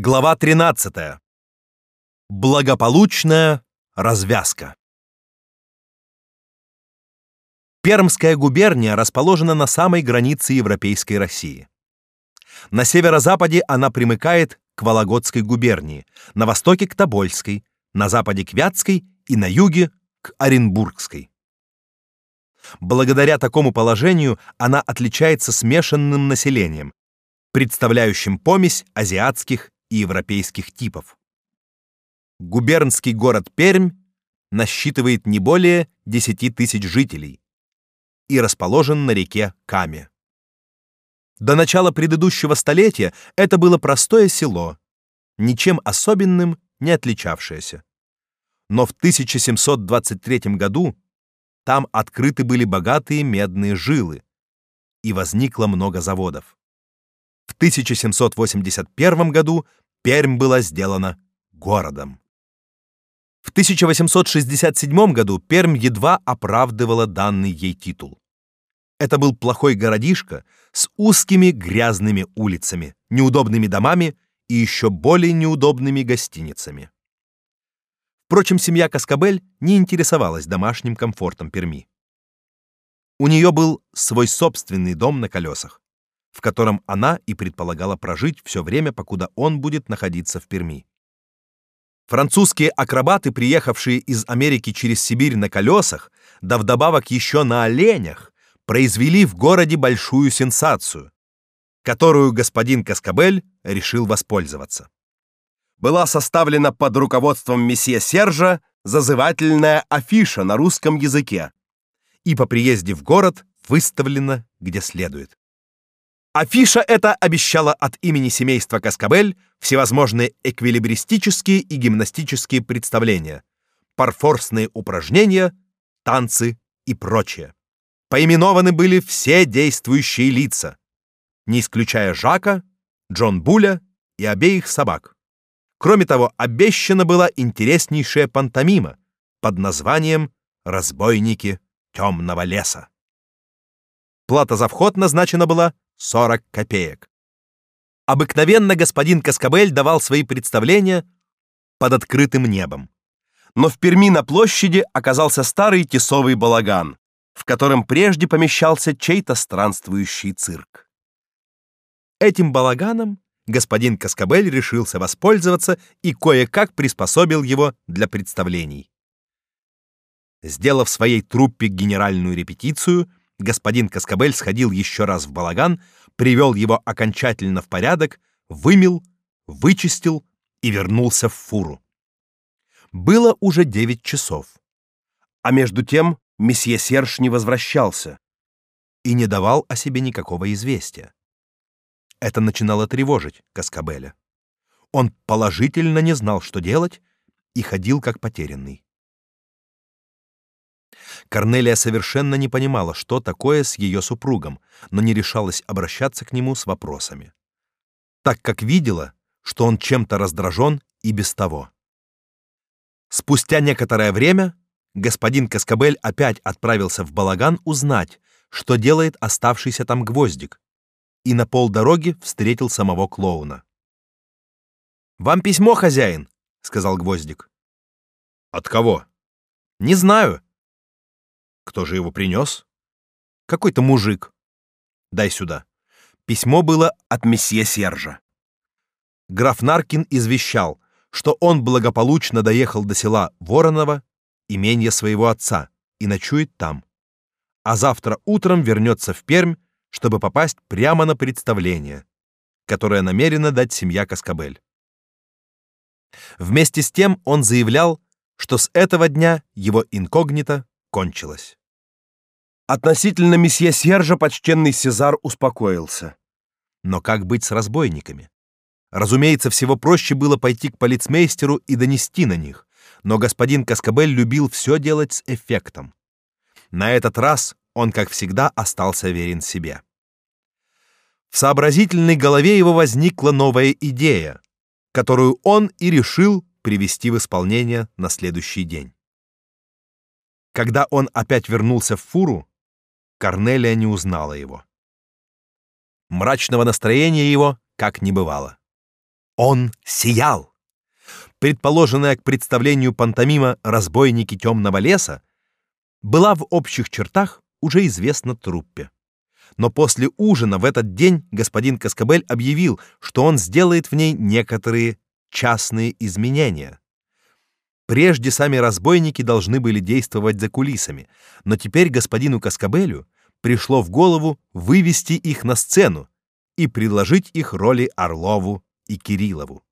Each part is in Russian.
Глава 13. Благополучная развязка. Пермская губерния расположена на самой границе европейской России. На северо-западе она примыкает к Вологодской губернии, на востоке к Тобольской, на западе к Вятской и на юге к Оренбургской. Благодаря такому положению она отличается смешанным населением, представляющим помесь азиатских и европейских типов. Губернский город Пермь насчитывает не более 10 тысяч жителей и расположен на реке Каме. До начала предыдущего столетия это было простое село, ничем особенным не отличавшееся. Но в 1723 году там открыты были богатые медные жилы, и возникло много заводов. В 1781 году Пермь была сделана городом. В 1867 году Пермь едва оправдывала данный ей титул. Это был плохой городишко с узкими грязными улицами, неудобными домами и еще более неудобными гостиницами. Впрочем, семья Каскабель не интересовалась домашним комфортом Перми. У нее был свой собственный дом на колесах в котором она и предполагала прожить все время, покуда он будет находиться в Перми. Французские акробаты, приехавшие из Америки через Сибирь на колесах, да вдобавок еще на оленях, произвели в городе большую сенсацию, которую господин Каскабель решил воспользоваться. Была составлена под руководством месье Сержа зазывательная афиша на русском языке и по приезде в город выставлена где следует. Афиша эта обещала от имени семейства Каскабель всевозможные эквилибристические и гимнастические представления, парфорсные упражнения, танцы и прочее. Поименованы были все действующие лица, не исключая Жака, Джон Буля и обеих собак. Кроме того, обещана была интереснейшая пантомима под названием «Разбойники темного леса». Плата за вход назначена была 40 копеек. Обыкновенно господин Каскабель давал свои представления под открытым небом. Но в Перми на площади оказался старый тесовый балаган, в котором прежде помещался чей-то странствующий цирк. Этим балаганом господин Каскабель решился воспользоваться и кое-как приспособил его для представлений. Сделав своей труппе генеральную репетицию, господин Каскабель сходил еще раз в балаган, привел его окончательно в порядок, вымыл, вычистил и вернулся в фуру. Было уже девять часов. А между тем месье Серж не возвращался и не давал о себе никакого известия. Это начинало тревожить Каскабеля. Он положительно не знал, что делать, и ходил как потерянный. Корнелия совершенно не понимала, что такое с ее супругом, но не решалась обращаться к нему с вопросами, так как видела, что он чем-то раздражен и без того. Спустя некоторое время господин Каскабель опять отправился в балаган узнать, что делает оставшийся там гвоздик, и на полдороги встретил самого клоуна. «Вам письмо, хозяин», — сказал гвоздик. «От кого?» «Не знаю. Кто же его принес? Какой-то мужик. Дай сюда. Письмо было от месье Сержа. Граф Наркин извещал, что он благополучно доехал до села Вороново, имения своего отца, и ночует там. А завтра утром вернется в Пермь, чтобы попасть прямо на представление, которое намерена дать семья Каскабель. Вместе с тем он заявлял, что с этого дня его инкогнито кончилось. Относительно месье Сержа почтенный Сезар успокоился. Но как быть с разбойниками? Разумеется, всего проще было пойти к полицмейстеру и донести на них, но господин Каскабель любил все делать с эффектом. На этот раз он, как всегда, остался верен себе. В сообразительной голове его возникла новая идея, которую он и решил привести в исполнение на следующий день. Когда он опять вернулся в фуру, Корнелия не узнала его. Мрачного настроения его как не бывало. Он сиял. Предположенная к представлению пантомима «Разбойники темного леса» была в общих чертах уже известна труппе. Но после ужина в этот день господин Каскабель объявил, что он сделает в ней некоторые частные изменения. Прежде сами разбойники должны были действовать за кулисами, но теперь господину Каскабелю пришло в голову вывести их на сцену и предложить их роли Орлову и Кириллову.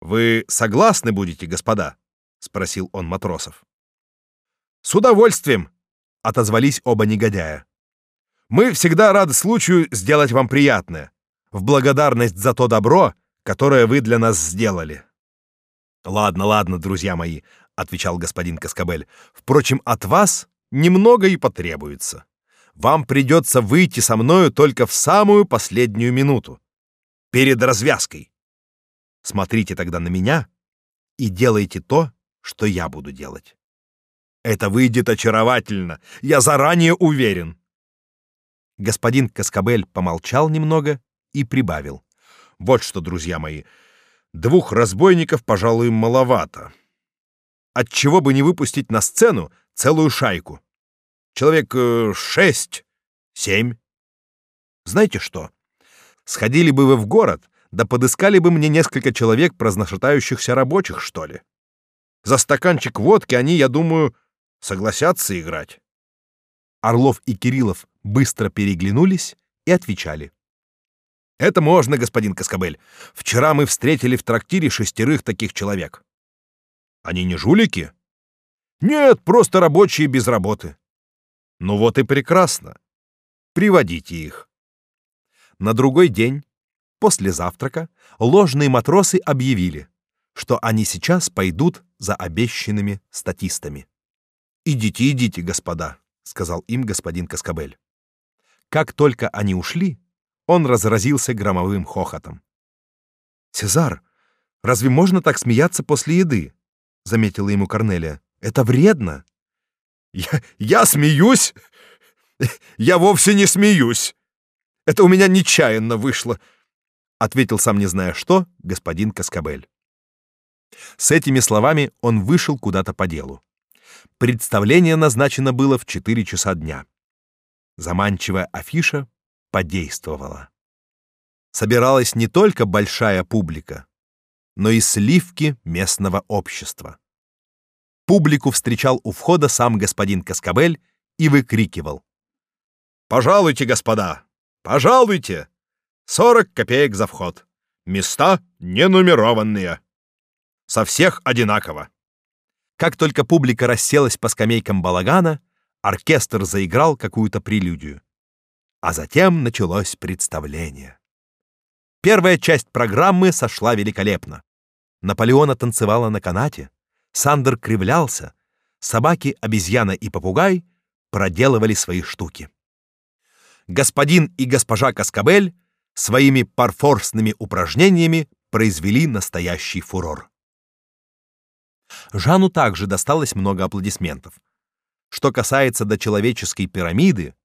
Вы согласны будете, господа? спросил он матросов. С удовольствием, отозвались оба негодяя. Мы всегда рады случаю сделать вам приятное, в благодарность за то добро, которое вы для нас сделали. Ладно, ладно, друзья мои, отвечал господин Каскабель. Впрочем, от вас немного и потребуется. Вам придется выйти со мною только в самую последнюю минуту, перед развязкой. Смотрите тогда на меня и делайте то, что я буду делать. Это выйдет очаровательно, я заранее уверен. Господин Каскабель помолчал немного и прибавил: "Вот что, друзья мои, двух разбойников, пожалуй, маловато. От чего бы не выпустить на сцену целую шайку? Человек э, шесть, семь. Знаете что? Сходили бы вы в город, да подыскали бы мне несколько человек праздношатающихся рабочих, что ли. За стаканчик водки они, я думаю, согласятся играть. Орлов и Кириллов быстро переглянулись и отвечали. Это можно, господин Каскабель. Вчера мы встретили в трактире шестерых таких человек. Они не жулики? Нет, просто рабочие без работы. Ну вот и прекрасно. Приводите их. На другой день После завтрака ложные матросы объявили, что они сейчас пойдут за обещанными статистами. «Идите, идите, господа», — сказал им господин Каскабель. Как только они ушли, он разразился громовым хохотом. «Сезар, разве можно так смеяться после еды?» — заметила ему Корнелия. «Это вредно». «Я, я смеюсь? Я вовсе не смеюсь. Это у меня нечаянно вышло ответил сам не зная что господин Каскабель. С этими словами он вышел куда-то по делу. Представление назначено было в 4 часа дня. Заманчивая афиша подействовала. Собиралась не только большая публика, но и сливки местного общества. Публику встречал у входа сам господин Каскабель и выкрикивал: "Пожалуйте, господа, пожалуйте! Сорок копеек за вход. Места не нумерованные. Со всех одинаково. Как только публика расселась по скамейкам балагана, оркестр заиграл какую-то прелюдию. А затем началось представление. Первая часть программы сошла великолепно. Наполеона танцевала на канате, Сандер кривлялся, собаки, обезьяна и попугай проделывали свои штуки. Господин и госпожа Каскабель своими парфорсными упражнениями произвели настоящий фурор. Жану также досталось много аплодисментов. Что касается до человеческой пирамиды,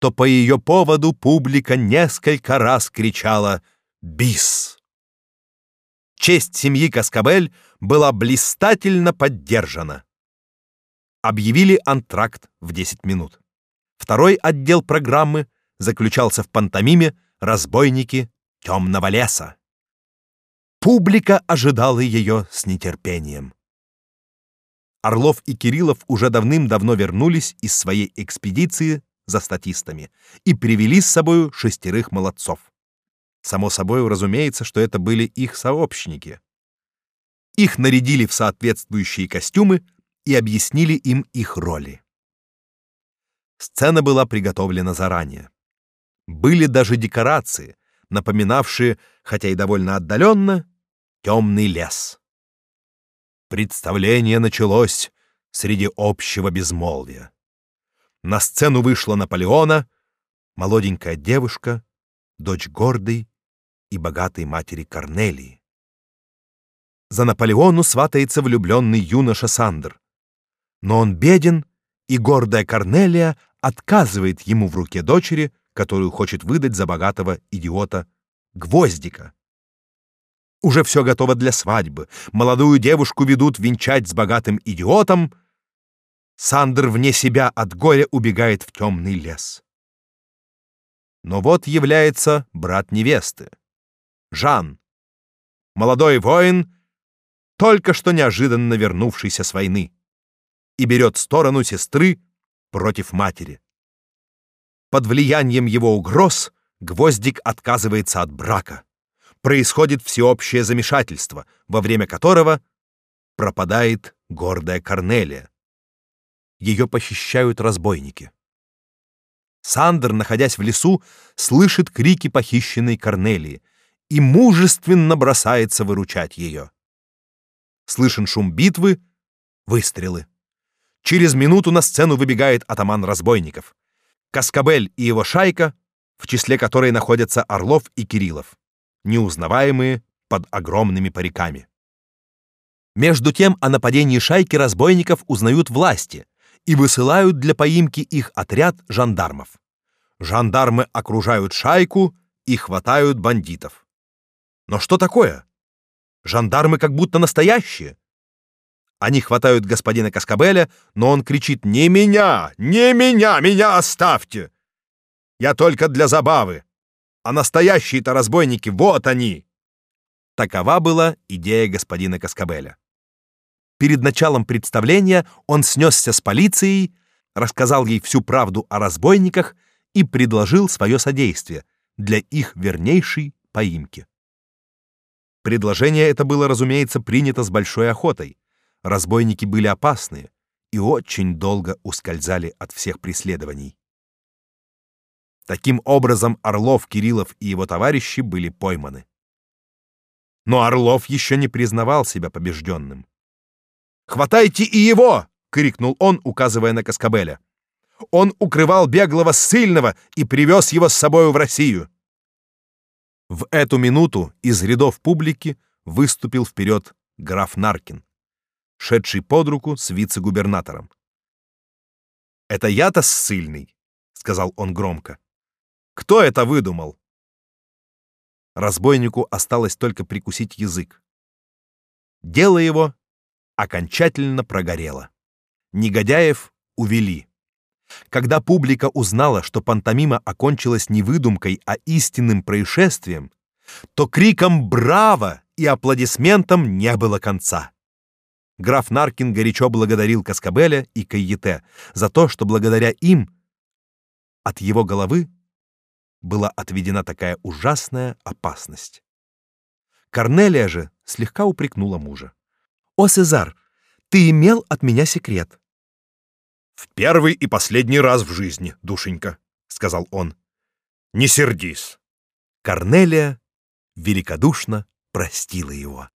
то по ее поводу публика несколько раз кричала «Бис!». Честь семьи Каскабель была блистательно поддержана. Объявили антракт в 10 минут. Второй отдел программы — заключался в пантомиме «Разбойники темного леса». Публика ожидала ее с нетерпением. Орлов и Кириллов уже давным-давно вернулись из своей экспедиции за статистами и привели с собою шестерых молодцов. Само собой, разумеется, что это были их сообщники. Их нарядили в соответствующие костюмы и объяснили им их роли. Сцена была приготовлена заранее. Были даже декорации, напоминавшие, хотя и довольно отдаленно, темный лес. Представление началось среди общего безмолвия. На сцену вышла Наполеона, молоденькая девушка, дочь гордой и богатой матери Корнелии. За Наполеону сватается влюбленный юноша Сандер. Но он беден, и гордая Корнелия отказывает ему в руке дочери, которую хочет выдать за богатого идиота Гвоздика. Уже все готово для свадьбы. Молодую девушку ведут венчать с богатым идиотом. Сандер вне себя от горя убегает в темный лес. Но вот является брат невесты, Жан, молодой воин, только что неожиданно вернувшийся с войны, и берет сторону сестры против матери. Под влиянием его угроз Гвоздик отказывается от брака. Происходит всеобщее замешательство, во время которого пропадает гордая Корнелия. Ее похищают разбойники. Сандер, находясь в лесу, слышит крики похищенной Корнелии и мужественно бросается выручать ее. Слышен шум битвы, выстрелы. Через минуту на сцену выбегает атаман разбойников. Каскабель и его шайка, в числе которой находятся Орлов и Кириллов, неузнаваемые под огромными париками. Между тем о нападении шайки разбойников узнают власти и высылают для поимки их отряд жандармов. Жандармы окружают шайку и хватают бандитов. Но что такое? Жандармы как будто настоящие. Они хватают господина Каскабеля, но он кричит «Не меня! Не меня! Меня оставьте! Я только для забавы! А настоящие-то разбойники, вот они!» Такова была идея господина Каскабеля. Перед началом представления он снесся с полицией, рассказал ей всю правду о разбойниках и предложил свое содействие для их вернейшей поимки. Предложение это было, разумеется, принято с большой охотой. Разбойники были опасные и очень долго ускользали от всех преследований. Таким образом, Орлов, Кириллов и его товарищи были пойманы. Но Орлов еще не признавал себя побежденным. Хватайте и его, крикнул он, указывая на Каскабеля. Он укрывал беглого ссыльного и привез его с собою в Россию. В эту минуту из рядов публики выступил вперед граф Наркин, шедший под руку с вице-губернатором. «Это я-то ссыльный», — сказал он громко. «Кто это выдумал?» Разбойнику осталось только прикусить язык. Дело его окончательно прогорело. Негодяев увели. Когда публика узнала, что пантомима окончилась не выдумкой, а истинным происшествием, то криком «Браво!» и аплодисментам не было конца. Граф Наркин горячо благодарил Каскабеля и Кайете за то, что благодаря им от его головы была отведена такая ужасная опасность. Корнелия же слегка упрекнула мужа. «О, Сезар, ты имел от меня секрет». «В первый и последний раз в жизни, душенька», — сказал он. «Не сердись». Корнелия великодушно простила его.